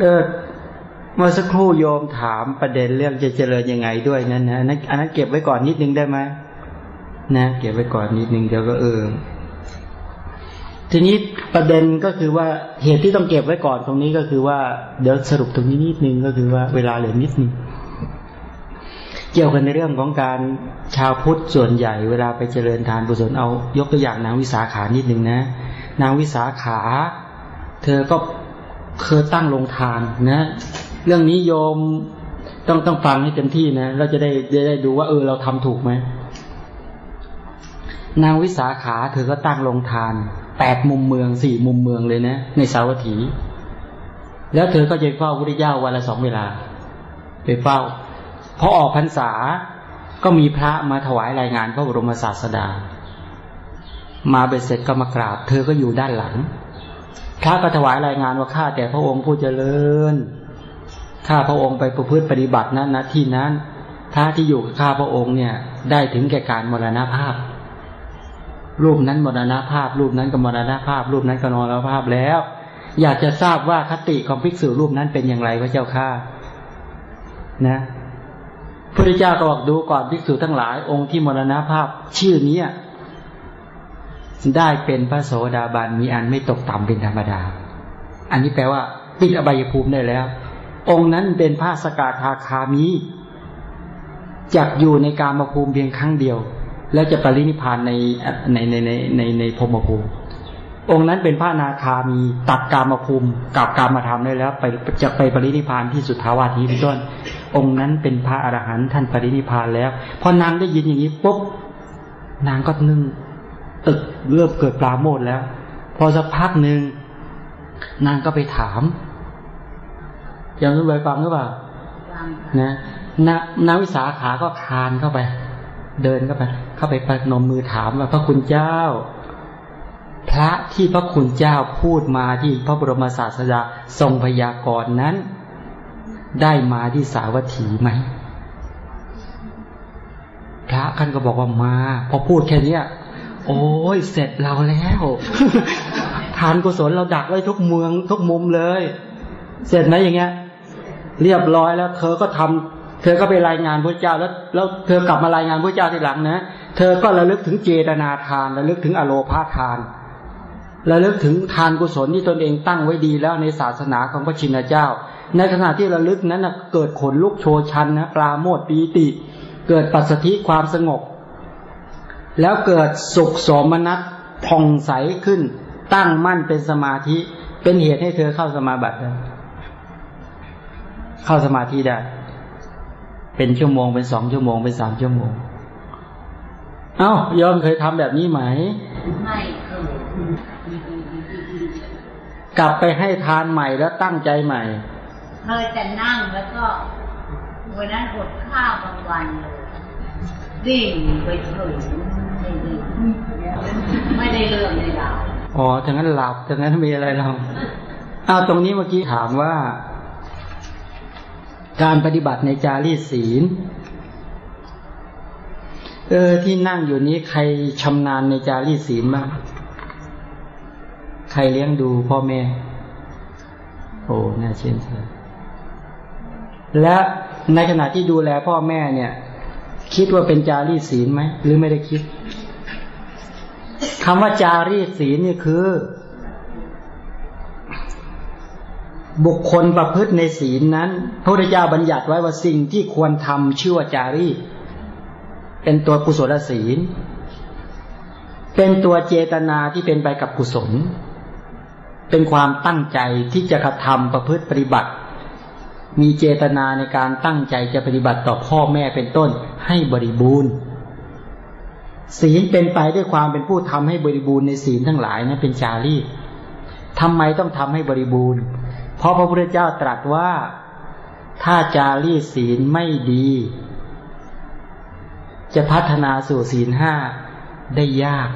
เออเมื่อสักครู่โยมถามประเด็นเรื่องจะเจริญยังไงด้วยนั่นนะอันนั้นอันนั้นเก็บไว้ก่อนนิดนึงได้ไหมนะเก็บไว้ก่อนนิดนึงเดี๋ยวก็เออทีนี้ประเด็นก็คือว่าเหตุที่ต้องเก็บไว้ก่อนตรงนี้ก็คือว่าเดี๋ยวสรุปตรงนี้นิดนึงก็คือว่าเวลาเหลือนิดนึงเกี่ยวกันในเรื่องของการชาวพุทธส่วนใหญ่ เวลาไปเจริญทานกุศลเอา ยกตัวอย่างนางวิสาขานิดนึงนะ นางวิสาขา เธอก็ เคยตั้งลงทานนะ เรื่องนี้โยมต้องต้องฟังให้เต็มที่นะ เราจะได้จะได้ดูว่าเออเราทำถูกไหม นางวิสาขาเธอก็ตั้งลงทานแปดมุมเมืองสี่มุมเมืองเลยนะ ในสาวัตถี แล้วเธอก็จะเฝ้าพระเจ้าวันละสองเวลาไปเฝ้าพอออกพรรษาก็มีพระมาถวายรายงานพระบรมศาสดา มาเบ็ดเสร็จก็มากราบ เธอก็อยู่ด้านหลัง พระก็ถวายรายงานว่าข้าแต่พระองค์ผู้เจริญข้าพระองค์ไปประพฤติปฏิบัตินั้นนะที่นั้นพระที่อยู่กับข้าพระองค์เนี่ย ได้ถึงแก่การมรณภาพ รูปนั้นมรณภาพ รูปนั้นก็มรณภาพ รูปนั้นก็มรณภาพแล้ว อยากจะทราบว่าคติของภิกษุรูปนั้นเป็นอย่างไรพระเจ้าข้านะพระพุทธเจ้าก็บอกดูก่อนภิกษุทั้งหลายองค์ที่มรณภาพ ชื่อนี้ ได้เป็นพระโสดาบันมีอันไม่ตกต่ำเป็นธรรมดา อันนี้แปลว่าปิดอบายภูมิได้แล้ว องค์นั้นเป็นพระสกาคาคามีจักอยู่ในการมาภูมิเพียงครั้งเดียว แล้วจะปรินิพานในในในในในในพรมภูมิ องค์นั้นเป็นพระนาคามีตัดกามาภูมิกับกามาธรรมได้แล้ว ไปจะไปปรินิพานที่สุทธาวาทีเป็นต้น องค์นั้นเป็นพระอรหันต์ท่านปรินิพานแล้วพอนางได้ยินอย่างนี้ปุ๊บนางก็นึ่ง ตึกเริ่มเกิดปราโมทแล้ว พอสักพักหนึ่งนางก็ไปถามยังรู้ใบฟังหรือเปล่านะนางวิสาขาก็คานเข้าไป เดินเข้าไป เข้าไปประนมมือถามว่าพระคุณเจ้า พระที่พระคุณเจ้าพูดมาที่พระบรมศาสดาทรงพยากรณ์นั้น ได้มาที่สาวัตถีไหมพระท่านก็บอกว่ามา พอพูดแค่นี้ โอ้ยเสร็จเราแล้วทานกุศลเราดักไว้ทุกเมืองทุกมุมเลย เสร็จไหมอย่างเงี้ย เรียบร้อยแล้ว เธอก็ทำเธอก็ไปรายงานพระเจ้าแล้ว แล้วเธอกลับมารายงานพระเจ้าทีหลังนะเธอก็ระลึกถึงเจตนาทานระลึกถึงอโลภาทานระลึกถึงทานกุศลที่ตนเองตั้งไว้ดีแล้วในศาสนาของพระชินเจ้า ในขณะที่ระลึกนั้นนะเกิดขนลุกโชชันนะปราโมทปีติ เกิดปัสสธิความสงบ แล้วเกิดสุขสมนัตผ่องใสขึ้น ตั้งมั่นเป็นสมาธิ เป็นเหตุให้เธอเข้าสมาบัติได้เข้าสมาธิได้ เป็นชั่วโมงเป็นสองชั่วโมงเป็นสามชั่วโมง เอ้ายอมเคยทำแบบนี้ไหมไม่เคยกลับไปให้ทานใหม่แล้วตั้งใจใหม่เคยแต่นั่งแล้วก็วันนั้นอดข้าวบางวันเลยดิ่งไปเฉย ไม่ได้เรื่องในดาวอ๋อถึงนั้นหลับถึงนั้นมีอะไรเราเอาตรงนี้เมื่อกี้ถามว่า การปฏิบัติในจารีศีล เออที่นั่งอยู่นี้ใครชำนาญในจารีศีลบ้างใครเลี้ยงดูพ่อแม่ โอ้ น่าเชื่อถือและในขณะที่ดูแลพ่อแม่เนี่ย คิดว่าเป็นจารีศีลไหมหรือไม่ได้คิดคำว่าจารีศีลนี่คือ บุคคลประพฤติในศีลนั้นพระพุทธเจ้าบัญญัติไว้ว่าสิ่งที่ควรทำชื่อว่าจารีเป็นตัวกุศลศีล เป็นตัวเจตนาที่เป็นไปกับกุศล เป็นความตั้งใจที่จะกระทำประพฤติปฏิบัติ มีเจตนาในการตั้งใจจะปฏิบัติต่อพ่อแม่เป็นต้นให้บริบูรณ์ ศีลเป็นไปด้วยความเป็นผู้ทำให้บริบูรณ์ในศีลทั้งหลายนะเป็นจารีตทำไมต้องทำให้บริบูรณ์ เพราะพระพุทธเจ้าตรัสว่า ถ้าจารีตศีลไม่ดี จะพัฒนาสู่ศีลห้าได้ยาก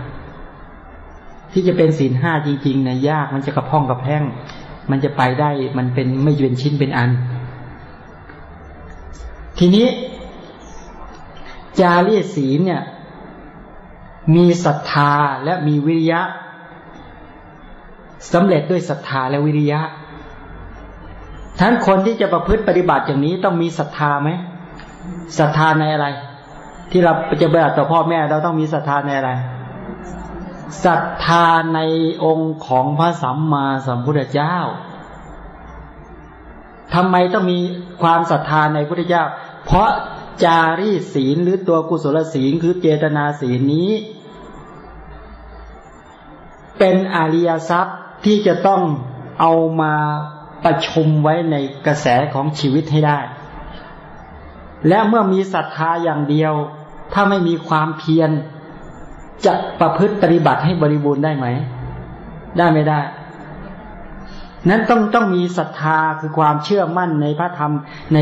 ที่จะเป็นศีลห้าจริงๆนะยากมันจะกระพ้องกระแพงมันจะไปได้มันเป็นไม่เป็นชิ้นเป็นอัน ทีนี้จารีศีลเนี่ย มีศรัทธาและมีวิริยะสำเร็จด้วยศรัทธาและวิริยะ ทั้นคนที่จะประพฤติปฏิบัติอย่างนี้ต้องมีศรัทธาไหมศรัทธาในอะไร ที่เราจะปฏิบัติต่อพ่อแม่เราต้องมีศรัทธาในอะไรศรัทธาในองค์ของพระสัมมาสัมพุทธเจ้า ทำไมต้องมีความศรัทธาในพุทธเจ้า เพราะจารีศีลหรือตัวกุศลศีลคือเจตนาศีลนี้ เป็นอริยทรัพย์ที่จะต้องเอามาประชุมไว้ในกระแสของชีวิตให้ได้ และเมื่อมีศรัทธาอย่างเดียว ถ้าไม่มีความเพียรจะประพฤติปฏิบัติให้บริบูรณ์ได้ไหม ได้ไม่ได้ นั้นต้องต้องมีศรัทธาคือความเชื่อมั่นในพระธรรมใน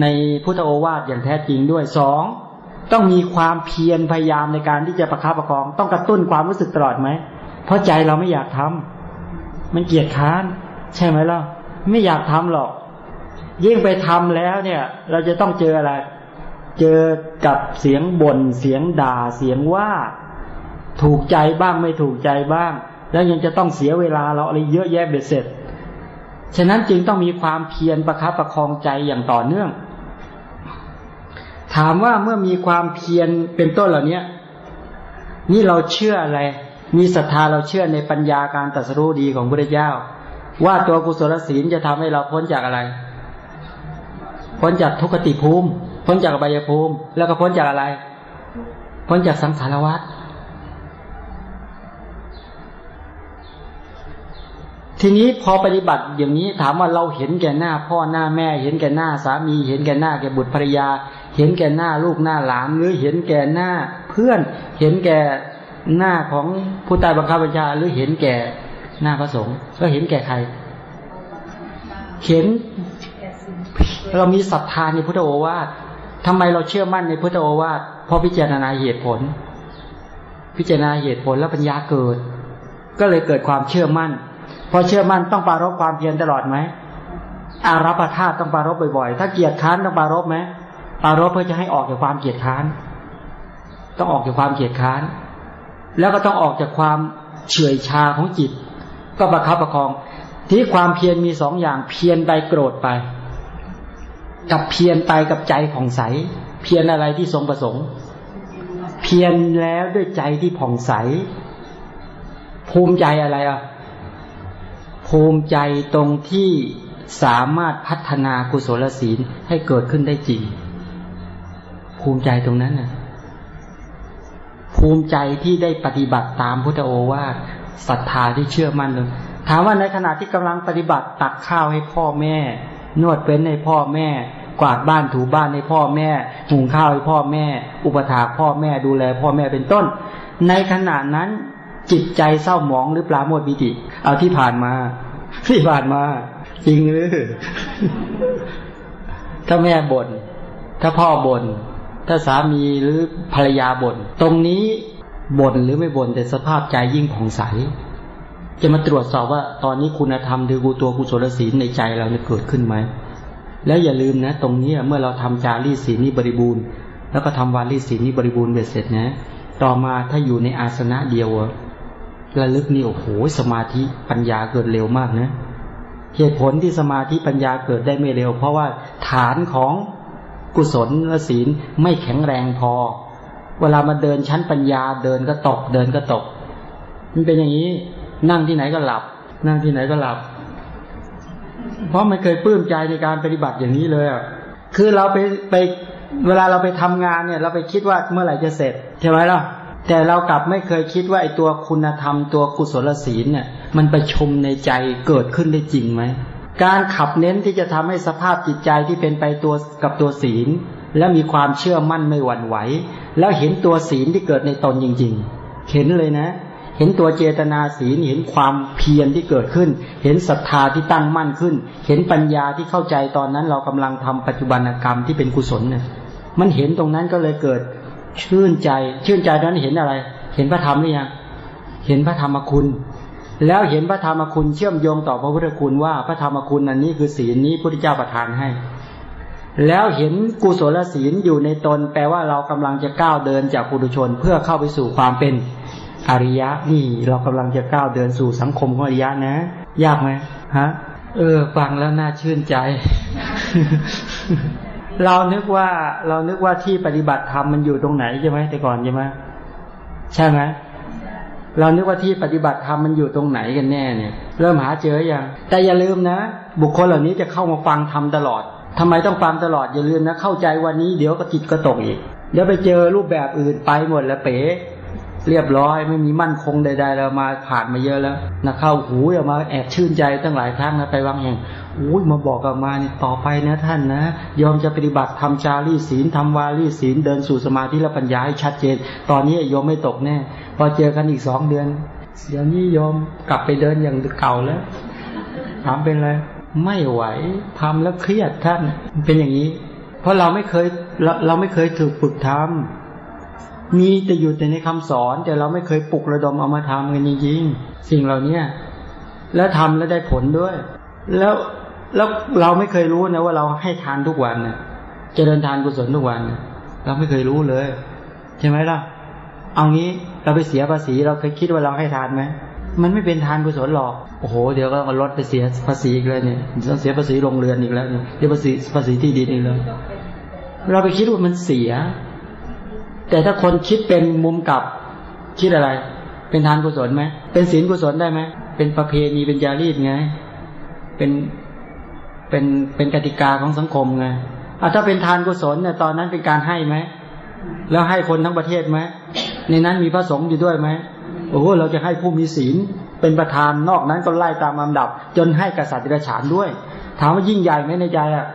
ในพุทธโอวาทอย่างแท้จริงด้วยสองต้องมีความเพียรพยายามในการที่จะประคับประคอง ต้องกระตุ้นความรู้สึกตลอดไหม เพราะใจเราไม่อยากทำมันเกียดค้าน ใช่ไหมล่ะไม่อยากทำหรอก ยิ่งไปทำแล้วเนี่ย เราจะต้องเจออะไร เจอกับเสียงบน่นเสียงด่าเสียงว่า ถูกใจบ้างไม่ถูกใจบ้าง แล้วยังจะต้องเสียเวลาเราอะไรเยอะแยะเบ็ดเสร็จ ฉะนั้นจึงต้องมีความเพียรประคับประคองใจอย่างต่อเนื่อง ถามว่าเมื่อมีความเพียรเป็นต้นเหล่านี้นี่เราเชื่ออะไร มีศรัทธาเราเชื่อในปัญญาการตรัสรู้ดีของพระเจ้า ว่าตัวกุศลศีลจะทำให้เราพ้นจากอะไร พ้นจากทุกขติภูมิ พ้นจากอบายภูมิ แล้วก็พ้นจากอะไร พ้นจากสังสารวัฏ ทีนี้พอปฏิบัติอย่างนี้ถามว่าเราเห็นแก่หน้าพ่อหน้าแม่ เห็นแก่หน้าสามี เห็นแก่หน้าแก่บุตรภรรยา เห็นแก่หน้าลูกหน้าหลานหรือเห็นแก่หน้าเพื่อน เห็นแก่หน้าของผู้ใต้บังคับบัญชาหรือเห็นแก่หน้าพระสงฆ์ก็เห็นแก่ใคร เห็นเรามีศรัทธาในพุทธโอวาททำไมเราเชื่อมั่นในพุทธโอวาทเพราะพิจารณาเหตุผล พิจารณาเหตุผลแล้วปัญญาเกิด ก็เลยเกิดความเชื่อมั่น พอเชื่อมั่นต้องปารบความเพียรตลอดไหมอารับประทาต้องปารบบ่อยๆ ถ้าเกียรติค้านต้องปารบไหมปารบเพื่อจะให้ออกจากความเกียรติค้าน ต้องออกจากความเกียรติค้าน แล้วก็ต้องออกจากความเฉื่อยชาของจิต ก็ประคับประคอง ที่ความเพียรมีสองอย่าง เพียรไปโกรธไป กับเพียรไปกับใจผ่องใส เพียรอะไรที่ทรงประสงค์ เพียรแล้วด้วยใจที่ผ่องใส ภูมิใจอะไรอะ ภูมิใจตรงที่สามารถพัฒนากุศลศีลให้เกิดขึ้นได้จริง ภูมิใจตรงนั้นน่ะภูมิใจที่ได้ปฏิบัติตามพุทธโอวาทศรัทธาที่เชื่อมั่นเลยถามว่าในขณะที่กำลังปฏิบัติตักข้าวให้พ่อแม่ นวดเป็นให้พ่อแม่ กวาดบ้านถูบ้านให้พ่อแม่หุงข้าวให้พ่อแม่ อุปถาพ่อแม่ดูแล พ่อแม่เป็นต้น ในขณะนั้น จิตใจเศร้าหมองหรือปลาโมดบิติ เอาที่ผ่านมา ที่ผ่านมา จริงหรือ ถ้าแม่บน่นถ้าพ่อบน่นถ้าสามีหรือภรรยาบน่นตรงนี้บ่นหรือไม่บ่นแต่สภาพใจยิ่งผ่องใส จะมาตรวจสอบว่า ตอนนี้คุณธรรมหรือกูตัวกุศลศีลในใจเราเนี่ยเกิดขึ้นไหมแล้วอย่าลืมนะ ตรงนี้เมื่อเราทำจารีศีลนี้บริบูรณ์ แล้วก็ทำวารีศีลนี้บริบูรณ์เบ็ดเสร็จนะ ต่อมาถ้าอยู่ในอาสนะเดียว ระลึกนี่โอ้โหสมาธิปัญญาเกิดเร็วมากนะเหตุผลที่สมาธิปัญญาเกิดได้ไม่เร็ว เพราะว่าฐานของกุศลและศีลไม่แข็งแรงพอ เวลามาเดินชั้นปัญญาเดินก็ตกเดินก็ตก มันเป็นอย่างนี้นั่งที่ไหนก็หลับ นั่งที่ไหนก็หลับ เพราะไม่เคยปลื้มใจในการปฏิบัติอย่างนี้เลยอะคือเราไปไปเวลาเราไปทำงานเนี่ย เราไปคิดว่าเมื่อไหร่จะเสร็จใช่ไหมล่ะ แต่เรากลับไม่เคยคิดว่าไอ้ตัวคุณธรรมตัวกุศลศีลเนี่ย มันไปชมในใจเกิดขึ้นได้จริงไหม การขับเน้นที่จะทำให้สภาพจิตใจที่เป็นไปตัวกับตัวศีล และมีความเชื่อมั่นไม่หวั่นไหว แล้วเห็นตัวศีลที่เกิดในตนจริง ๆ เห็นเลยนะ เห็นตัวเจตนาศีลเห็นความเพียรที่เกิดขึ้น เห็นศรัทธาที่ตั้งมั่นขึ้น เห็นปัญญาที่เข้าใจตอนนั้นเรากำลังทำปัจจุบันกรรมที่เป็นกุศลเนี่ยมันเห็นตรงนั้นก็เลยเกิด ชื่นใจ ชื่นใจนั้นเห็นอะไร เห็นพระธรรมหรือยังเห็นพระธรรมคุณ แล้วเห็นพระธรรมคุณเชื่อมโยงต่อพระพุทธคุณว่าพระธรรมคุณอันนี้คือศีลนี้พระพุทธเจ้าประทานให้ แล้วเห็นกุศลศีลอยู่ในตน แปลว่าเรากำลังจะก้าวเดินจากปุถุชน เพื่อเข้าไปสู่ความเป็นอริยะนี่เรากำลังจะก้าวเดินสู่สังคมของอริยะนะ ยากไหมฮะ เออ ฟังแล้วน่าชื่นใจ เรานึกว่าเรานึกว่าที่ปฏิบัติธรรมมันอยู่ตรงไหนใช่ไหมแต่ก่อนใช่ไหมใช่ไหมเรานึกว่าที่ปฏิบัติธรรมมันอยู่ตรงไหนกันแน่เนี่ย เริ่มหาเจออย่าง แต่อย่าลืมนะ บุคคลเหล่านี้จะเข้ามาฟังธรรมตลอดทำไมต้องฟังตลอดอย่าลืมนะ เข้าใจวันนี้เดี๋ยวก็จิตก็ตกอีกเดี๋ยวไปเจอรูปแบบอื่นไปหมดแล้วเป๋ เรียบร้อยไม่มีมั่นคงใดๆเรามาผ่านมาเยอะแล้วนะเข้าหูอย่ามาแอบชื่นใจตั้งหลายครั้งนะไปวางแห่งอุ้ยมาบอกกับมาเนี่ยต่อไปนะท่านนะยอมจะปฏิบัติทำจารีศีลทำวารีศีลเดินสู่สมาธิและปัญญาให้ชัดเจน ตอนนี้ยอมไม่ตกแน่ พอเจอกันอีกสองเดือนเดี๋ยวนี้ยอมกลับไปเดินอย่างเก่าแล้วถามเป็นไรไม่ไหวทำแล้วเครียดท่านเป็นอย่างนี้ เพราะเราไม่เคยเราเราไม่เคยถูกฝึกทำ มีแต่อยู่แต่ในคำสอน แต่เราไม่เคยปลุกระดมเอามาทำกันจริงๆสิ่งเหล่าเนี้ยแล้วทำแล้วได้ผลด้วย แล้วแล้วเราไม่เคยรู้นะว่าเราให้ทานทุกวันเนี่ยเจริญทานกุศลทุกวันเนี่ยเราไม่เคยรู้เลย ใช่ไหมล่ะ เอางี้เราไปเสียภาษีเราเคยคิดว่าเราให้ทานไหมมันไม่เป็นทานกุศลหรอกโอ้โหเดี๋ยวก็ลดไปเสียภาษีอีกแล้วเนี่ยต้องเสียภาษีโรงเรือนอีกแล้วเนี่ยเดี๋ยวภาษีภาษีที่ดินอีกแล้ว เราไปคิดว่ามันเสีย แต่ถ้าคนคิดเป็นมุมกลับ คิดอะไร เป็นทานกุศลไหมเป็นศีลกุศลได้ไหมเป็นประเพณีเป็นจารีตไง เป็นเป็นเป็นกติกาของสังคมไงอะถ้าเป็นทานกุศลเนี่ยตอนนั้นเป็นการให้ไหมแล้วให้คนทั้งประเทศไหมในนั้นมีพระสงฆ์อยู่ด้วยไหมโอ้โหเราจะให้ผู้มีศีลเป็นประธานนอกนั้นก็ไล่ตามลำดับ จนให้กษัตริย์ราชานด้วย ถามว่ายิ่งใหญ่ไหมในใจอะ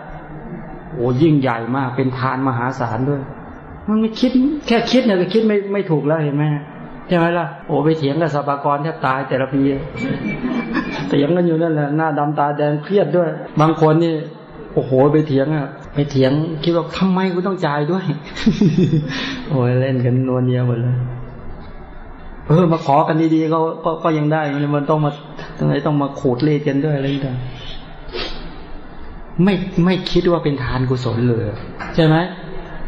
โอ้ยิ่งใหญ่มาก เป็นทานมหาศาลด้วย มันไม่คิด แค่คิดเนี่ยก็คิดไม่ไม่ถูกแล้วเห็นไหมใช่ไหมล่ะโอ้ไปเถียงกับสปากรแทบตายแต่ละปีเถียงกันอยู่นั่นแหละหน้าดำตาแดงเครียดด้วย บางคนนี่โอ้โหไปเถียงอะไปเถียงคิดว่าทำไมกูต้องจ่ายด้วย โอ้ยเล่นกันนวลเนียหมดเลยเออมาขอกันดีๆก็ก็ก็ยังได้มันต้องมาตรงไหนต้องมาขูดเล่กันด้วยอะไรต่างไม่ไม่คิดว่าเป็นทานกุศลเลยใช่ไหม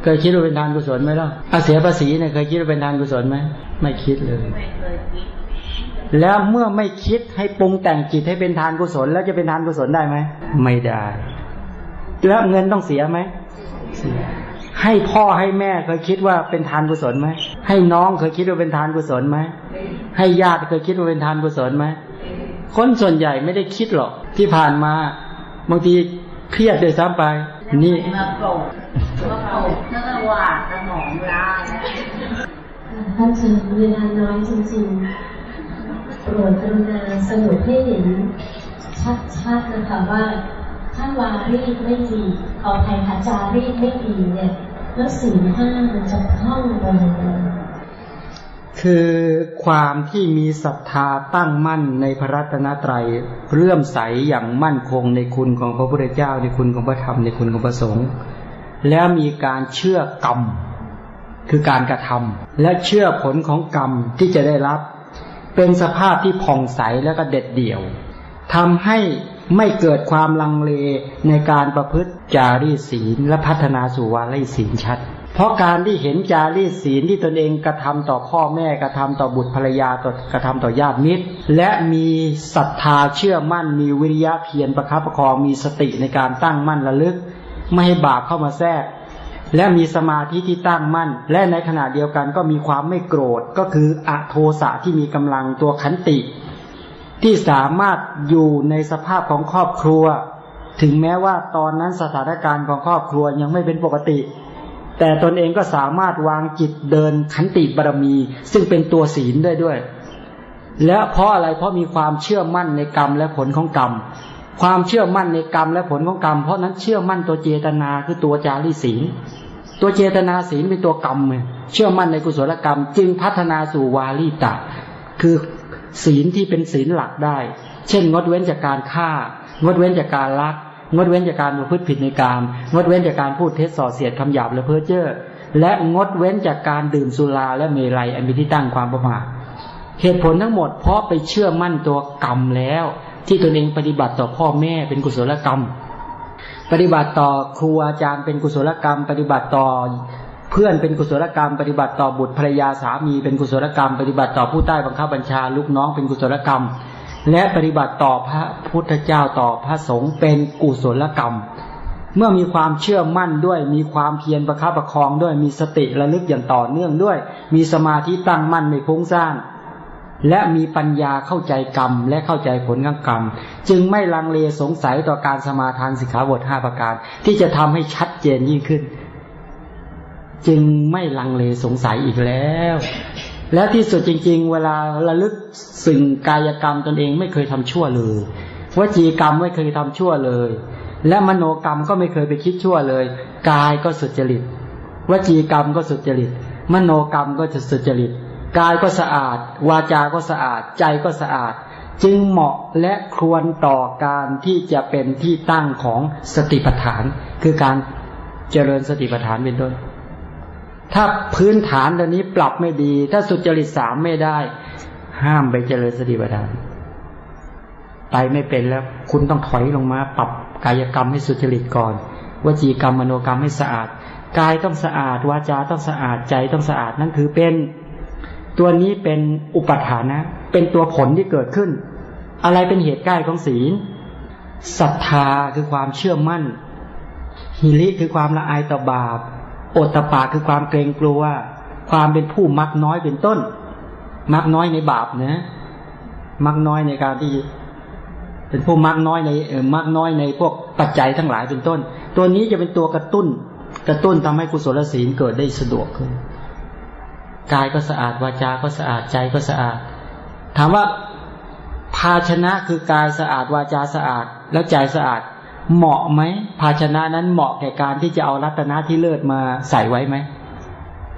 เคยคิดว่าเป็นทานกุศลไหมล่ะอาเสียภาษีเนี่ยเคยคิดว่าเป็นทานกุศลไหมไม่คิดเลยไม่เคยคิดแล้วเมื่อไม่คิดให้ปรุงแต่งจิตให้เป็นทานกุศล แล้วจะเป็นทานกุศลได้ไหมไม่ได้ แล้วเงินต้องเสียไหมเสียให้พ่อให้แม่เคยคิดว่าเป็นทานกุศลไหมให้น้องเคยคิดว่าเป็นทานกุศลไหมให้ญาติเคยคิดว่าเป็นทานกุศลไหมคนส่วนใหญ่ไม่ได้คิดหรอกที่ผ่านมาบางทีเครียดเลยซ้ำไปนี่มาโกรธมาโกรธแล้วก็วาดสมองล้าแล้วท่านชิเวลาน้อยจริงๆโปรดกรุณาสรุปให้เห็นชัดๆนะคะว่าถ้าวารีไม่ดีขออภัยค่ะจารีไม่ดีเนี่ยแล้วสี่ห้ามันจะท่องไปเลยคือความที่มีศรัทธาตั้งมั่นในพระรัตนตรัยเรื่อมใสอย่างมั่นคงในคุณของพระพุทธเจ้าในคุณของพระธรรมในคุณของพระสงฆ์ แล้วมีการเชื่อกรรม คือการกระทำและเชื่อผลของกรรมที่จะได้รับ เป็นสภาพที่ผ่องใสแล้วก็เด็ดเดี่ยวทำให้ไม่เกิดความลังเลในการประพฤติจารีศีลและพัฒนาสู่วารีศีลชัด เพราะการที่เห็นจารีศีลที่ตนเองกระทำต่อพ่อแม่กระทำต่อบุตรภรรยาต่อกระทำต่อญาติมิตร และมีศรัทธาเชื่อมั่นมีวิริยะเพียรประคับประคองมีสติในการตั้งมั่นระลึก ไม่ให้บาปเข้ามาแทรก และมีสมาธิที่ตั้งมั่น และในขณะเดียวกันก็มีความไม่โกรธก็คืออโทสะที่มีกำลังตัวขันติ ที่สามารถอยู่ในสภาพของครอบครัว ถึงแม้ว่าตอนนั้นสถานการณ์ของครอบครัวยังไม่เป็นปกติ แต่ตนเองก็สามารถวางจิตเดินขันติบารมี ซึ่งเป็นตัวศีลได้ด้วย และเพราะอะไรเพราะมีความเชื่อมั่นในกรรมและผลของกรรม ความเชื่อมั่นในกรรมและผลของกรรม เพราะนั้นเชื่อมั่นตัวเจตนาคือตัวจารีศีล ตัวเจตนาศีลเป็นตัวกรรมเชื่อมั่นในกุศลกรรม จึงพัฒนาสู่วาลีตะ คือศีลที่เป็นศีลหลักได้ เช่น งดเว้นจากการฆ่า งดเว้นจากการลัก งดเว้นจากการประพฤติผิดในกามงดเว้นจากการพูดเท็จส่อเสียดคำหยาบและเพ้อเจ้อและงดเว้นจากการดื่มสุราและเมลัยอันเป็นที่ตั้งความประมาทเหตุผลทั้งหมดเพราะไปเชื่อมั่นตัวกรรมแล้ว ที่ตนเองปฏิบัติต่อพ่อแม่เป็นกุศลกรรม ปฏิบัติต่อครูอาจารย์เป็นกุศลกรรม ปฏิบัติต่อเพื่อนเป็นกุศลกรรม ปฏิบัติต่อบุตรภรรยาสามีเป็นกุศลกรรม ปฏิบัติต่อผู้ใต้บังคับบัญชาลูกน้องเป็นกุศลกรรม และปฏิบัติต่อพระพุทธเจ้าต่อพระสงฆ์เป็นกุศลกรรม เมื่อมีความเชื่อมั่นด้วย มีความเพียรประคับประคองด้วยมีสติระลึกอย่างต่อเนื่องด้วย มีสมาธิตั้งมั่นในพุ้งสร้าง และมีปัญญาเข้าใจกรรม และเข้าใจผลของกรรม จึงไม่ลังเลสงสัยต่อการสมาทานสิกขาบทห้าประการ ที่จะทำให้ชัดเจนยิ่งขึ้น จึงไม่ลังเลสงสัยอีกแล้ว และที่สุดจริง ๆ เวลาระลึกสิ่งกายกรรมตนเองไม่เคยทำชั่วเลยวจีกรรมไม่เคยทำชั่วเลย และมโนกรรมก็ไม่เคยไปคิดชั่วเลย กายก็สุจริตวจีกรรมก็สุจริต มโนกรรมก็จะสุจริต กายก็สะอาด วาจา ก็สะอาด ใจก็สะอาด จึงเหมาะและควรต่อการที่จะเป็นที่ตั้งของสติปัฏฐาน คือการเจริญสติปัฏฐานเป็นต้น ถ้าพื้นฐานตัวนี้ปรับไม่ดี ถ้าสุจริตสามไม่ได้ ห้ามไปเจริญสติปัฏฐาน ไปไม่เป็นแล้ว คุณต้องถอยลงมา ปรับกายกรรมให้สุจริตก่อนวจีกรรมมโนกรรมให้สะอาด กายต้องสะอาด วาจาต้องสะอาดใจต้องสะอาดนั่นคือเป็น ตัวนี้เป็นอุปทานนะ เป็นตัวผลที่เกิดขึ้น อะไรเป็นเหตุใกล้ของศีลศรัทธาคือความเชื่อมั่นหิริคือความละอายต่อบาปโอตตปาคือความเกรงกลัว ความเป็นผู้มักน้อยเป็นต้น มักน้อยในบาปนะมักน้อยในการที่ เป็นผู้มักน้อยในเออมักน้อยในพวกปัจจัยทั้งหลายเป็นต้น ตัวนี้จะเป็นตัวกระตุ้น กระตุ้นทำให้กุศลศีลเกิดได้สะดวกขึ้น กายก็สะอาดวาจาก็สะอาดใจก็สะอาด ถามว่าภาชนะคือกายสะอาดวาจาสะอาด แล้วใจสะอาด เหมาะไหมภาชนะนั้นเหมาะแก่การที่จะเอารัตนะที่เลิศมาใส่ไว้ไหม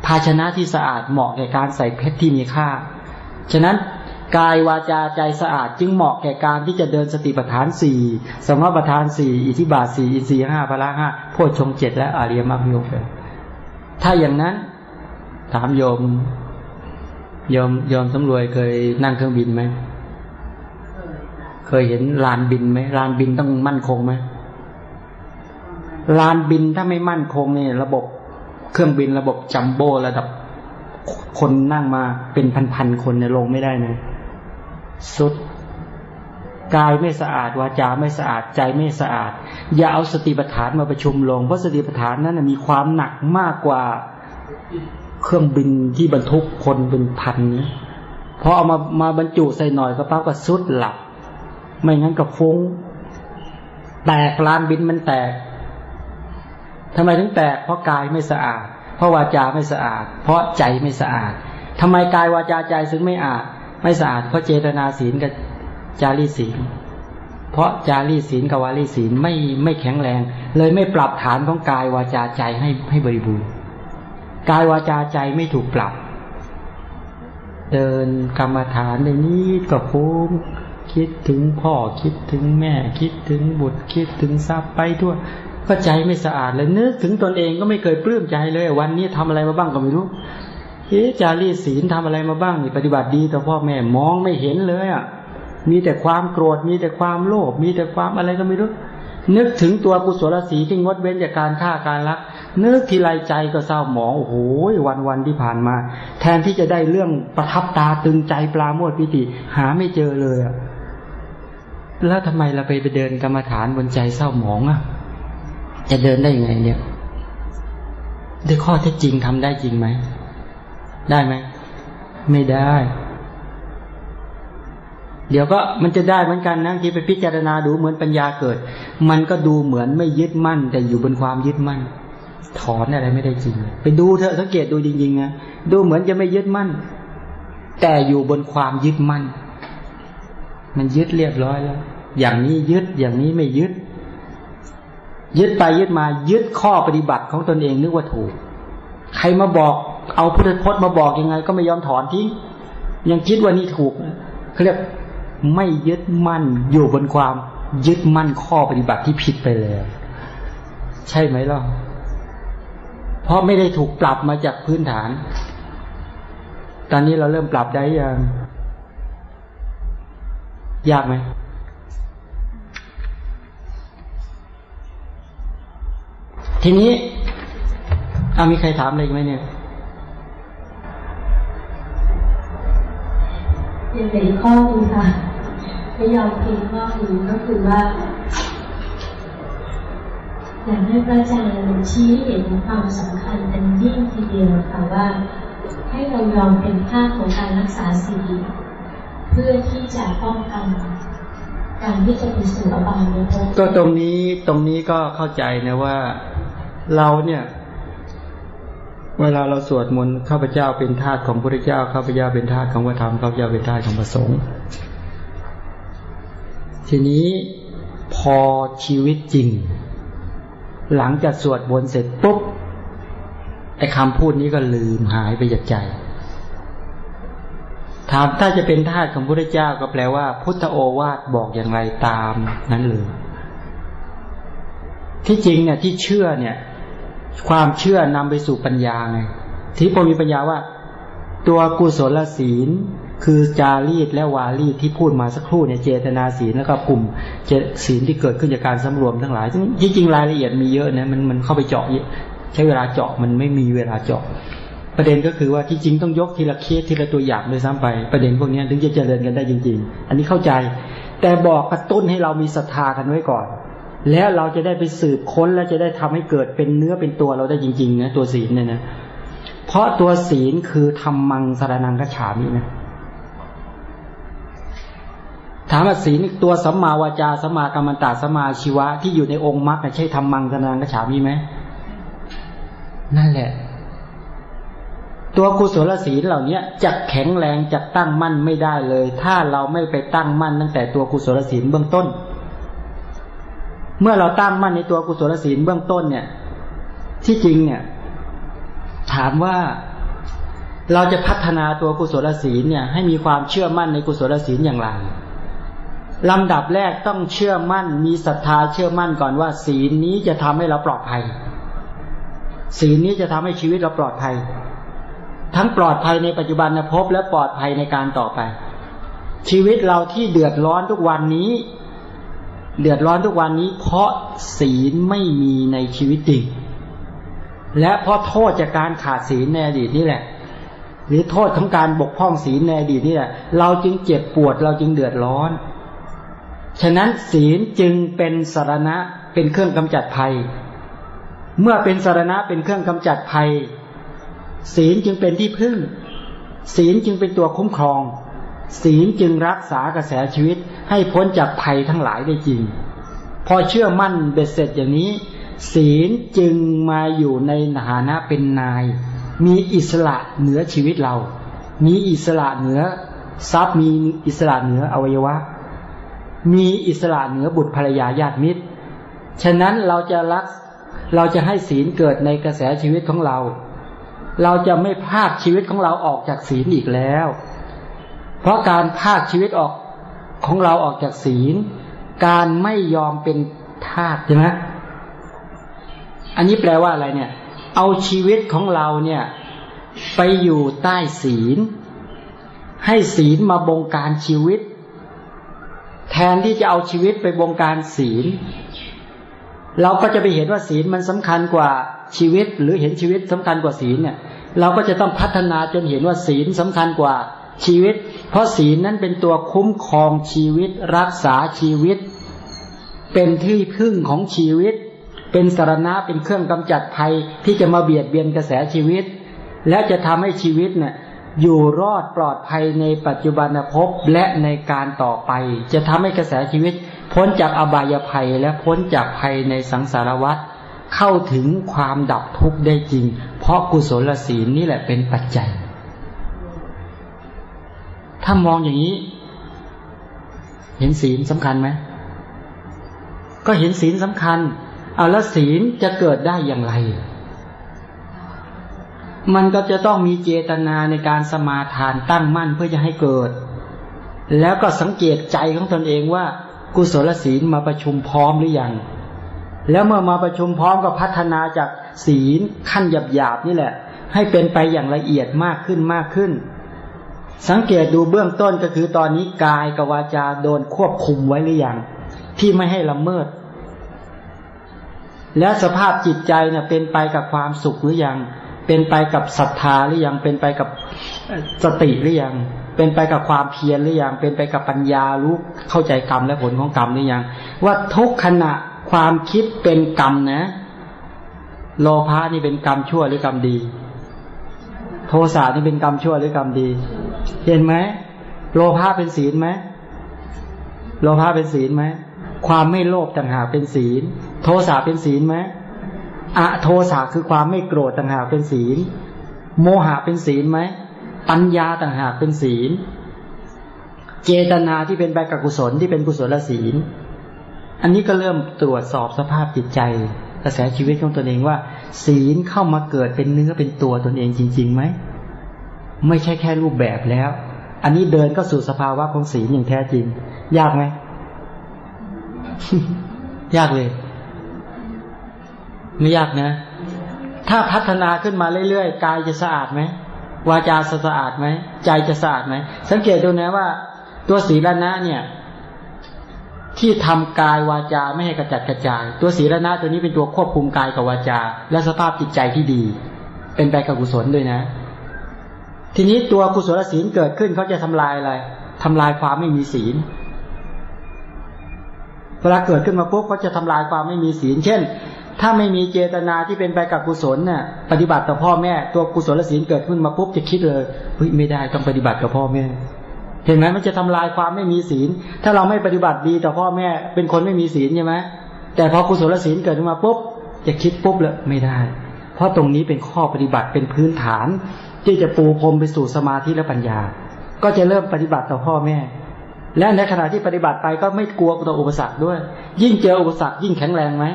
ภาชนะที่สะอาดเหมาะแก่การใส่เพชรที่มีค่า ฉะนั้นกายวาจาใจสะอาดจึงเหมาะแก่การที่จะเดินสติปัฏฐานสี่สมปัฏฐานสี่อิทธิบาทสี่อินทรีย์ห้าพละห้าโพชฌงเจ็ดและอาริยมรรคโยกถ้าอย่างนั้น ถามโยมโยมโยมสำรวยเคยนั่งเครื่องบินไหมเคยเห็นลานบินไหมลานบินต้องมั่นคงไหมลานบินถ้าไม่มั่นคงเนี่ยระบบเครื่องบินระบบจัมโบ้ระดับคนนั่งมาเป็นพันๆคนเนี่ยลงไม่ได้นะสุดกายไม่สะอาดวาจาไม่สะอาดใจไม่สะอาด อย่าเอาสติปัฏฐานมาประชุมลงเพราะสติปัฏฐานนั้นนะมีความหนักมากกว่า เครื่องบินที่บรรทุกคนเป็นพันนะพอเอามามาบรรจุใส่หน่อยก็ปั๊บก็สุดหลับ ไม่งั้นก็ฟุ้ง แตกลานบินมันแตกทำไมถึงแตก เพราะกายไม่สะอาด เพราะวาจาไม่สะอาด เพราะใจไม่สะอาดทำไมกายวาจาใจซึ่งไม่อาด ไม่สะอาด เพราะเจตนาศีลกับจารีศีล เพราะจารีศีลกับวารีศีลไม่ไม่แข็งแรง เลยไม่ปรับฐานของกายวาจาใจให้ให้บริบูรณ์ กายวาจาใจไม่ถูกปรับ เดินกรรมฐานในนี้ก็ฟุ้งคิดถึงพ่อคิดถึงแม่ คิดถึงบุตรคิดถึงทรัพย์ไปทั่วก็ใจไม่สะอาดเลยนึกถึงตนเองก็ไม่เคยปลื้มใจเลย วันนี้ทำอะไรมาบ้างก็ไม่รู้เอ๊จารีศีลทำอะไรมาบ้างนี่ปฏิบัติดีแต่พ่อแม่มองไม่เห็นเลยอะมีแต่ความโกรธมีแต่ความโลภมีแต่ความอะไรก็ไม่รู้ นึกถึงตัวกุศลศีลที่งดเว้นจากการฆ่าการลัก นึกทีไรใจก็เศร้าหมองโอ้โหวันวันที่ผ่านมา แทนที่จะได้เรื่องประทับตาตึงใจปลาโมดพิติหาไม่เจอเลยอะแล้วทำไมเราไปไปเดินกรรมฐานบนใจเศร้าหมองอะจะเดินได้ยังไงเนี่ยด้วยข้อเท็จจริงทำได้จริงไหมได้ไหมไม่ได้ เดี๋ยวก็มันจะได้เหมือนกันนะที่ไปพิจารณาดูเหมือนปัญญาเกิด มันก็ดูเหมือนไม่ยึดมั่น แต่อยู่บนความยึดมั่น ถอนอะไรไม่ได้จริง ไปดูเถอะสังเกตดูจริงๆนะดูเหมือนจะไม่ยึดมั่น แต่อยู่บนความยึดมั่น มันยึดเรียบร้อยแล้ว อย่างนี้ยึดอย่างนี้ไม่ยึด ยึดไปยึดมายึดข้อปฏิบัติของตนเองนึกว่าถูก ใครมาบอก เอาพุทธพจน์มาบอกยังไง ก็ไม่ยอมถอนทิ้งยังคิดว่านี่ถูกเขาเรียกไม่ยึดมั่นอยู่บนความยึดมั่นข้อปฏิบัติที่ผิดไปเลย ใช่ไหมล่ะ เพราะไม่ได้ถูกปรับมาจากพื้นฐาน ตอนนี้เราเริ่มปรับได้ยัง ยากไหม ทีนี้เอามีใครถามอะไรไหมเนี่ยยังเหลือข้อหนึงค่ะไม่ยอมทิ้งข้อนี้ก็คือว่า อยากให้พระอาจารย์ชี้เห็นความสำคัญอันยิ่งทีเดียวค่ะว่า ให้เรายอมเป็นภาคของการรักษาศีลเพื่อที่จะป้องกันการที่จะไปสู่อบายนภพก็ตรงนี้ตรงนี้ก็เข้าใจนะว่าเราเนี่ยเวลาเราสวดมนต์ข้าพเจ้าเป็นทาสของพระเจ้าข้าพเจ้าเป็นทาสของพระธรรมข้าพเจ้าเป็นทาสของพระสงฆ์ทีนี้พอชีวิตจริง หลังจากสวดมนเสร็จปุ๊บไอ้คำพูดนี้ก็ลืมหายไปจากใจถามถ้าจะเป็นทาสของพระเจ้าก็แปลว่า พุทธโอวาทบอกอย่างไรตามนั้นเลย ที่จริงเนี่ยที่เชื่อเนี่ย ความเชื่อนำไปสู่ปัญญาไงที่พอมีปัญญาว่า ตัวกุศลศีล คือจารีตและวารีตที่พูดมาสักครู่เนี่ยเจตนาศีลแล้วก็กลุ่มเจศีลที่เกิดขึ้นจากการสำรวมทั้งหลายซึ่งจริงๆรายละเอียดมีเยอะนะมันมันเข้าไปเจาะเยอะใช้เวลาเจาะมันไม่มีเวลาเจาะ ประเด็นก็คือว่าที่จริงต้องยกทีละเคสทีละตัวอย่างโดยซ้ำไป ประเด็นพวกนี้ถึงจะเจริญกันได้จริง ๆ อันนี้เข้าใจ แต่บอกกระตุ้นให้เรามีศรัทธากันไว้ก่อน แล้วเราจะได้ไปสืบค้นและจะได้ทำให้เกิดเป็นเนื้อเป็นตัวเราได้จริงๆนะตัวศีลเนี่ยนะเพราะตัวศีลคือทำมังสารนังกระฉามินะ ถามว่าศีลตัวสัมมาวาจาสัมมากรรมตาสัมมาชีวะที่อยู่ในองค์มรรคใช่ทำมังสารนังกระฉามิไหมนั่นแหละ ตัวกุศลศีลเหล่านี้จะแข็งแรงจะตั้งมั่นไม่ได้เลย ถ้าเราไม่ไปตั้งมั่นตั้งแต่ตัวกุศลศีลเบื้องต้น เมื่อเราตั้งมั่นในตัวกุศลศีลเบื้องต้นเนี่ย ที่จริงเนี่ย ถามว่าเราจะพัฒนาตัวกุศลศีลเนี่ย ให้มีความเชื่อมั่นในกุศลศีลอย่างไร ลำดับแรกต้องเชื่อมั่น มีศรัทธาเชื่อมั่นก่อนว่า ศีลนี้จะทำให้เราปลอดภัย ศีลนี้จะทำให้ชีวิตเราปลอดภัย ทั้งปลอดภัยในปัจจุบันนะพบและปลอดภัยในการต่อไป ชีวิตเราที่เดือดร้อนทุกวันนี้ เดือดร้อนทุกวันนี้ เพราะศีลไม่มีในชีวิตจริงและเพราะโทษจากการขาดศีลในอดีตนี่แหละ หรือโทษของการบกพร่องศีลในอดีตนี่แหละเราจึงเจ็บปวดเราจึงเดือดร้อน ฉะนั้นศีลจึงเป็นสารณะเป็นเครื่องกำจัดภัย เมื่อเป็นสารณะเป็นเครื่องกำจัดภัย ศีลจึงเป็นที่พึ่ง ศีลจึงเป็นตัวคุ้มครอง ศีลจึงรักษากระแสชีวิตให้พ้นจากภัยทั้งหลายได้จริง พอเชื่อมั่นเบ็ดเสร็จอย่างนี้ ศีลจึงมาอยู่ในฐานะเป็นนาย มีอิสระเหนือชีวิตเรา มีอิสระเหนือทรัพย์มีอิสระเหนืออวัยวะ มีอิสระเหนือบุตรภรรยาญาติมิตร ฉะนั้นเราจะรักเราจะให้ศีลเกิดในกระแสชีวิตของเรา เราจะไม่พากชีวิตของเราออกจากศีลอีกแล้ว เพราะการพากชีวิตออกของเราออกจากศีล การไม่ยอมเป็นทาสใช่ไหมอันนี้แปลว่าอะไรเนี่ย เอาชีวิตของเราเนี่ย ไปอยู่ใต้ศีล ให้ศีลมาบงการชีวิต แทนที่จะเอาชีวิตไปบงการศีล เราก็จะไปเห็นว่าศีลมันสำคัญกว่าชีวิต หรือเห็นชีวิตสำคัญกว่าศีลเนี่ย เราก็จะต้องพัฒนาจนเห็นว่าศีลสำคัญกว่าชีวิต เพราะศีลนั้นเป็นตัวคุ้มครองชีวิต รักษาชีวิต เป็นที่พึ่งของชีวิต เป็นสารณะเป็นเครื่องกำจัดภัยที่จะมาเบียดเบียนกระแสชีวิต และจะทำให้ชีวิตเนี่ย อยู่รอดปลอดภัยในปัจจุบันภพและในการต่อไป จะทำให้กระแสชีวิต พ้นจากอบายภัยและพ้นจากภัยในสังสารวัฏเข้าถึงความดับทุกข์ได้จริง เพราะกุศลศีลนี่แหละเป็นปัจจัย ถ้ามองอย่างนี้ เห็นศีลสำคัญไหมก็เห็นศีลสำคัญ เอาแล้วศีลจะเกิดได้อย่างไร มันก็จะต้องมีเจตนาในการสมาทานตั้งมั่นเพื่อจะให้เกิด แล้วก็สังเกตใจของตนเองว่า กุศลศีลมาประชุมพร้อมหรือยัง แล้วเมื่อมาประชุมพร้อมก็พัฒนาจากศีลขั้นหยาบๆนี่แหละ ให้เป็นไปอย่างละเอียดมากขึ้นมากขึ้น สังเกตดูเบื้องต้นก็คือตอนนี้กายกับวาจาโดนควบคุมไว้หรือยังที่ไม่ให้ละเมิด และสภาพจิตใจเนี่ยเป็นไปกับความสุขหรือยัง เป็นไปกับศรัทธาหรือยัง เป็นไปกับสติหรือยัง เป็นไปกับความเพียรหรือยัง เป็นไปกับปัญญารู้เข้าใจกรรมและผลของกรรมหรือยัง ว่าทุกขณะความคิดเป็นกรรมนะ โลภะนี่เป็นกรรมชั่วหรือกรรมดี โทสะนี่เป็นกรรมชั่วหรือกรรมดี เห็นไหมโลภะเป็นศีลไหมโลภะเป็นศีลไหม ความไม่โลภต่างหากเป็นศีล โทสะเป็นศีลไหม อะโทสะคือความไม่โกรธต่างหากเป็นศีล โมหะเป็นศีลไหมปัญญาต่างหากเป็นศีล เจตนาที่เป็นไปกับกุศลที่เป็นกุศลศีล อันนี้ก็เริ่มตรวจสอบสภาพจิตใจ กระแสชีวิตของตนเองว่า ศีลเข้ามาเกิดเป็นเนื้อเป็นตัวตนเองจริงๆไหมไม่ใช่แค่รูปแบบแล้ว อันนี้เดินก็สู่สภาวะของศีลอย่างแท้จริง ยากไหมยากเลย ไม่ยากนะ ถ้าพัฒนาขึ้นมาเรื่อยๆกายจะสะอาดไหมวาจาสะอาดไหมใจจะสะอาดไหมสังเกตดูนะว่า ตัวศีลนะเนี่ย ที่ทำกายวาจาไม่ให้กระจัดกระจาย ตัวศีลนะตัวนี้เป็นตัวควบคุมกายกับวาจา และสภาพจิตใจที่ดี เป็นไปกับกุศลด้วยนะ ทีนี้ตัวกุศลศีลเกิดขึ้นเขาจะทำลายอะไรทำลายความไม่มีศีลเวลาเกิดขึ้นมาปุ๊บเขาจะทำลายความไม่มีศีล เช่น ถ้าไม่มีเจตนาที่เป็นไปกับกุศลเนี่ยปฏิบัติต่อพ่อแม่ ตัวกุศลศีลเกิดขึ้นมาปุ๊บจะคิดเลยเฮ้ยไม่ได้ต้องปฏิบัติกับพ่อแม่เห็นไหมมันจะทำลายความไม่มีศีล ถ้าเราไม่ปฏิบัติดีต่อพ่อแม่ เป็นคนไม่มีศีลใช่ไหมแต่พอกุศลศีลเกิดขึ้นมาปุ๊บจะคิดปุ๊บเลยไม่ได้ เพราะตรงนี้เป็นข้อปฏิบัติเป็นพื้นฐาน ที่จะปูพรมไปสู่สมาธิและปัญญา ก็จะเริ่มปฏิบัติต่อพ่อแม่ และในขณะที่ปฏิบัติไปก็ไม่กลัวต่ออุปสรรคด้วย ยิ่งเจออุปสรรคยิ่งแข็งแรงไหม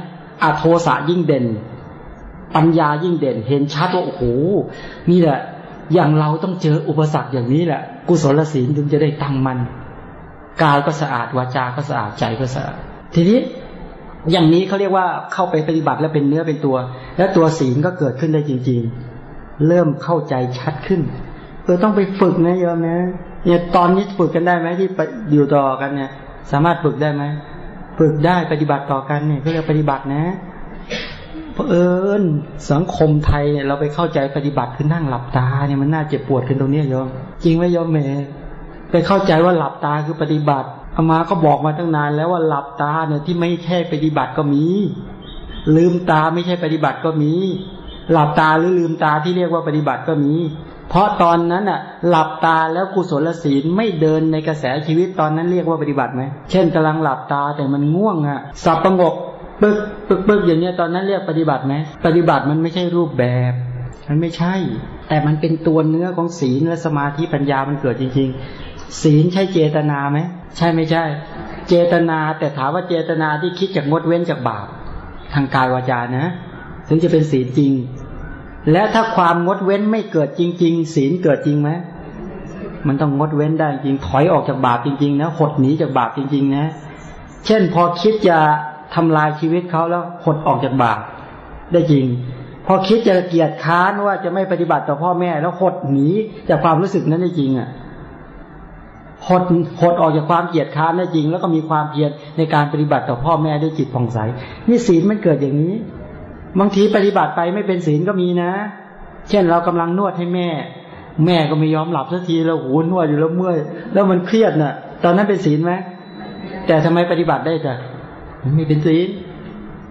อาโทสะยิ่งเด่น ปัญญายิ่งเด่น เห็นชัดว่าโอ้โหนี่แหละ อย่างเราต้องเจออุปสรรคอย่างนี้แหละ กุศลศีลถึงจะได้ตั้งมันกายก็สะอาดวาจาก็สะอาดใจก็สะอาด ทีนี้อย่างนี้เขาเรียกว่าเข้าไปปฏิบัติแล้วเป็นเนื้อเป็นตัว และตัวศีลก็เกิดขึ้นได้จริง ๆ เริ่มเข้าใจชัดขึ้นเออต้องไปฝึกนะโยมนะเนี่ยตอนนี้ฝึกกันได้ไหมที่อยู่ต่อกันเนี่ย สามารถฝึกได้ไหม ฝึกได้ปฏิบัติต่อกันเนี่ยก็เรียกปฏิบัตินะเพราะเอิญสังคมไทยเนี่ยเราไปเข้าใจปฏิบัติคือนั่งหลับตาเนี่ยมันน่าเจ็บปวดขึ้นตรงนี้โยมจริงไหมโยมเมย์ไปเข้าใจว่าหลับตาคือปฏิบัติอามาก็บอกมาตั้งนานแล้วว่าหลับตาเนี่ยที่ไม่ใช่ปฏิบัติก็มี ลืมตาไม่ใช่ปฏิบัติก็มี หลับตาหรือลืมตาที่เรียกว่าปฏิบัติก็มี เพราะตอนนั้นอะ หลับตาแล้วกุศลศีลไม่เดินในกระแสชีวิตตอนนั้นเรียกว่าปฏิบัติไหมเช่นกำลังหลับตาแต่มันง่วงอะสับประงกปึ๊กปึ๊กปึ๊กอย่างเนี้ยตอนนั้นเรียกปฏิบัติไหมปฏิบัติมันไม่ใช่รูปแบบ มันไม่ใช่ แต่มันเป็นตัวเนื้อของศีลและสมาธิปัญญามันเกิดจริง ๆ ศีลใช่เจตนาไหมใช่ไม่ใช่ เจตนาแต่ถามว่าเจตนาที่คิดจากงดเว้นจากบาปทางกายวาจานะ ถึงจะเป็นศีลจริง และถ้าความงดเว้นไม่เกิดจริง ๆ ศีลเกิดจริงไหมมันต้องงดเว้นได้จริงถอยออกจากบาปจริง ๆ นะหดหนีจากบาปจริง ๆ นะ เช่นพอคิดจะทำลายชีวิตเขาแล้วหดออกจากบาปได้จริง พอคิดจะเกียดค้านว่าจะไม่ปฏิบัติต่อพ่อแม่ แล้วหดหนีจากความรู้สึกนั้นได้จริงอะหดหดออกจากความเกียดค้านได้จริง แล้วก็มีความเพียรในการปฏิบัติต่อพ่อแม่ด้วยจิตผ่องใสนี่ศีลมันเกิดอย่างนี้ บางทีปฏิบัติไปไม่เป็นศีลก็มีนะ เช่นเรากำลังนวดให้แม่ แม่ก็ไม่ยอมหลับสักทีแล้วโหนวดอยู่แล้วเมื่อยแล้วมันเครียดน่ะ ตอนนั้นเป็นศีลไหมแต่ทำไมปฏิบัติได้จ้ะไม่เป็นศีล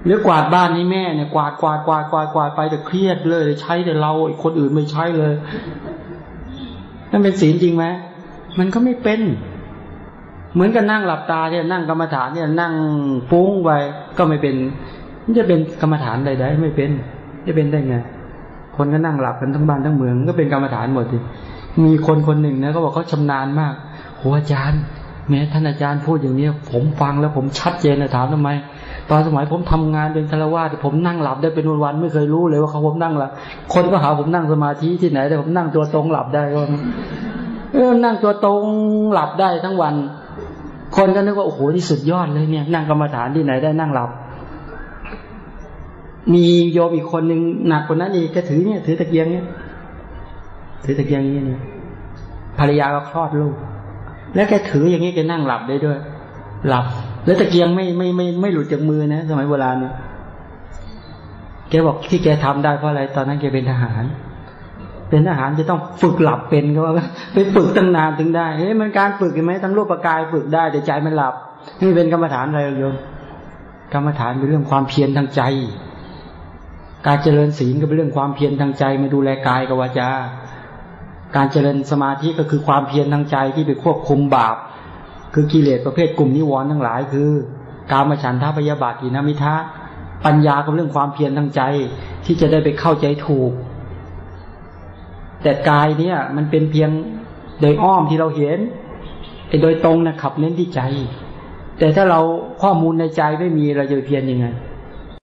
หรือกวาดบ้านให้แม่เนี่ยกวาดกวาดกวาดกวาดกวาดไปแต่เครียดเลยใช้แต่เราคนอื่นไม่ใช้เลยนั่นเป็นศีลจริงไหมมันก็ไม่เป็น เหมือนกับนั่งหลับตาเนี่ยนั่งกรรมฐานเนี่ยนั่งฟุ้งไปก็ไม่เป็น มันจะเป็นกรรมฐานใดๆไม่เป็น จะเป็นได้ไง คนก็นั่งหลับกันทั้งบ้านทั้งเมืองก็เป็นกรรมฐานหมดทีมีคนคนหนึ่งนะเขาบอกเขาชำนาญมากโหอาจารย์แม้ท่านอาจารย์พูดอย่างนี้ผมฟังแล้วผมชัดเจนนะถามทำไม ตอนสมัยผมทำงานเป็นคารวาสผมนั่งหลับได้เป็นวันๆไม่เคยรู้เลยว่าเขาผมนั่งหลับคนก็หาผมนั่งสมาธิที่ไหนแต่ผมนั่งตัวตรงหลับได้ก็เออนั่งตัวตรงหลับได้ทั้งวัน คนก็นึกว่าโอ้โหนี่สุดยอดเลยเนี่ย นั่งกรรมฐานที่ไหนได้นั่งหลับ มีโยมอีกคนหนึ่งหนักกว่านั้นอีกก็ถือเนี่ย ถือตะเกียงเนี่ย ถือตะเกียงนี้เนี่ยภรรยาก็คลอดลูก แล้วแกถืออย่างนี้แกนั่งหลับได้ด้วย หลับ แล้วตะเกียงไม่ไม่ไม่ไม่หลุดจากมือนะสมัยโบราณเนี่ยแกบอกที่แกทำได้เพราะอะไร ตอนนั้นแกเป็นทหาร เป็นทหารจะต้องฝึกหลับเป็นก็ว่าไปฝึกตั้งนานถึงได้เฮ้ยมันการฝึกเห็นไหมทั้งรูปกายฝึกได้แต่ใจมันหลับนี่เป็นกรรมฐานอะไรโยมกรรมฐานเป็นเรื่องความเพียรทางใจ การเจริญศีลก็เป็นเรื่องความเพียรทางใจมาดูแลกายกับวาจาการเจริญสมาธิก็คือความเพียรทางใจที่ไปควบคุมบาป คือกิเลสประเภทกลุ่มนิวรณ์ทั้งหลาย คือ การมาฉันทาพยาบาทอินามิทะปัญญาก็เรื่องความเพียรทางใจที่จะได้ไปเข้าใจถูก แต่กายเนี่ยมันเป็นเพียงโดยอ้อมที่เราเห็นไอ้โดยตรงนะขับเน้นที่ใจ แต่ถ้าเราข้อมูลในใจไม่มีเราจะเพียรยังไง